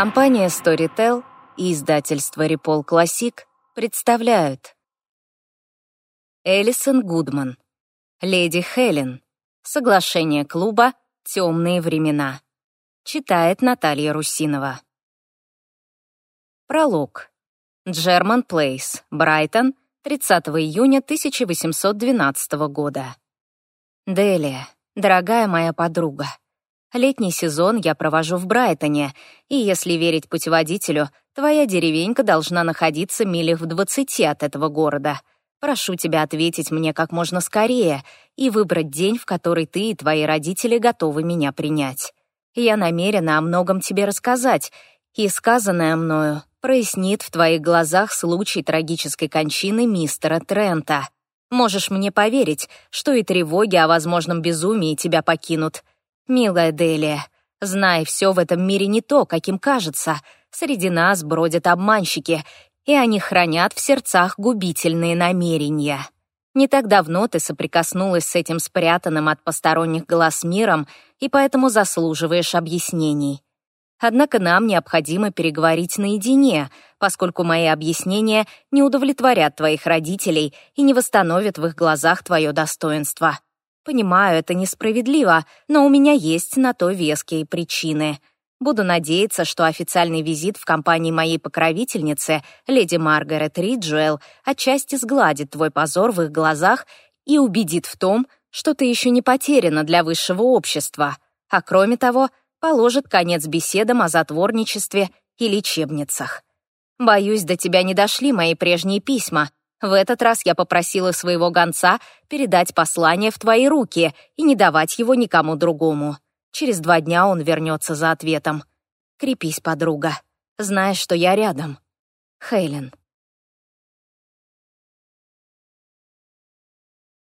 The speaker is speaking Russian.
Компания Storytel и издательство Репол Классик представляют. Элисон Гудман. Леди Хелен. Соглашение клуба «Темные времена» Читает Наталья Русинова. Пролог. Джерман Плейс, Брайтон, 30 июня 1812 года. Делия, дорогая моя подруга, летний сезон я провожу в Брайтоне, и, если верить путеводителю, твоя деревенька должна находиться милях в двадцати от этого города. Прошу тебя ответить мне как можно скорее и выбрать день, в который ты и твои родители готовы меня принять. Я намерена о многом тебе рассказать, и сказанное мною прояснит в твоих глазах случай трагической кончины мистера Трента. Можешь мне поверить, что и тревоги о возможном безумии тебя покинут. Милая Делия, знай, все в этом мире не то, каким кажется. Среди нас бродят обманщики, и они хранят в сердцах губительные намерения. Не так давно ты соприкоснулась с этим спрятанным от посторонних глаз миром и поэтому заслуживаешь объяснений. Однако нам необходимо переговорить наедине, поскольку мои объяснения не удовлетворят твоих родителей и не восстановят в их глазах твое достоинство. Понимаю, это несправедливо, но у меня есть на то веские причины. Буду надеяться, что официальный визит в компании моей покровительницы, леди Маргарет Риджуэлл, отчасти сгладит твой позор в их глазах и убедит в том, что ты еще не потеряна для высшего общества. А кроме того, положит конец беседам о затворничестве и лечебницах. Боюсь, до тебя не дошли мои прежние письма. В этот раз я попросила своего гонца передать послание в твои руки и не давать его никому другому. Через два дня он вернется за ответом. Крепись, подруга. Знаешь, что я рядом. Хейлен.